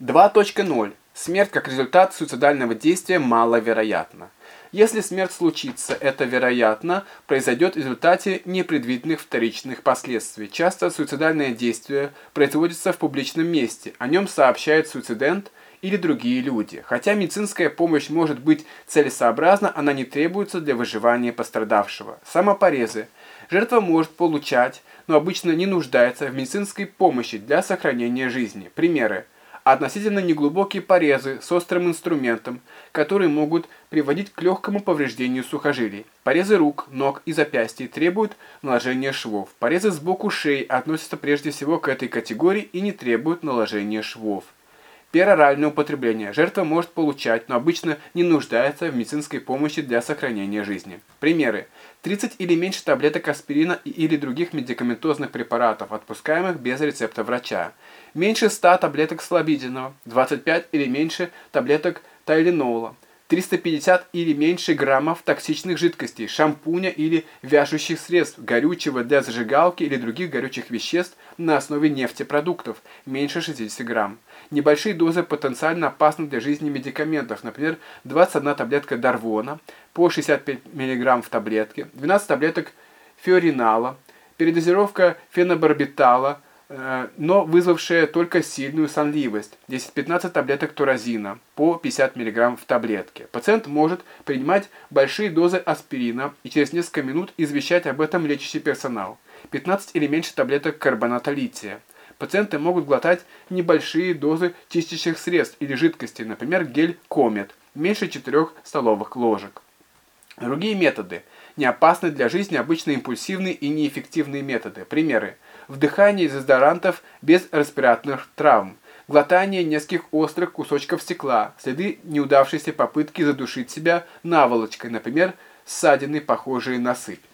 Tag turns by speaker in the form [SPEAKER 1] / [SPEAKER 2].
[SPEAKER 1] 2.0. Смерть как результат суицидального действия маловероятна. Если смерть случится, это, вероятно, произойдет в результате непредвиденных вторичных последствий. Часто суицидальное действие производится в публичном месте, о нем сообщает суицидент или другие люди. Хотя медицинская помощь может быть целесообразна, она не требуется для выживания пострадавшего. Самопорезы. Жертва может получать, но обычно не нуждается в медицинской помощи для сохранения жизни. Примеры относительно неглубокие порезы с острым инструментом, которые могут приводить к легкому повреждению сухожилий. Порезы рук, ног и запястья требуют наложения швов. Порезы сбоку шеи относятся прежде всего к этой категории и не требуют наложения швов. Пероральное употребление. Жертва может получать, но обычно не нуждается в медицинской помощи для сохранения жизни. Примеры. 30 или меньше таблеток аспирина или других медикаментозных препаратов, отпускаемых без рецепта врача. Меньше 100 таблеток слабительного, 25 или меньше таблеток тайленола. 350 или меньше граммов токсичных жидкостей, шампуня или вяжущих средств, горючего для зажигалки или других горючих веществ на основе нефтепродуктов, меньше 60 грамм. Небольшие дозы потенциально опасных для жизни медикаментов, например, 21 таблетка Дарвона по 65 мг в таблетке, 12 таблеток фиоринала, передозировка фенобарбитала – но вызвавшая только сильную сонливость. 10-15 таблеток туразина по 50 мг в таблетке. Пациент может принимать большие дозы аспирина и через несколько минут извещать об этом лечащий персонал. 15 или меньше таблеток карбоната лития. Пациенты могут глотать небольшие дозы чистящих средств или жидкости, например, гель Комет, меньше 4 столовых ложек. Другие методы. Не опасны для жизни обычно импульсивные и неэффективные методы. Примеры вдыхание дезодорантов без респираторных травм, глотание нескольких острых кусочков стекла, следы неудавшейся попытки задушить себя наволочкой, например, ссадины, похожие на сыпь.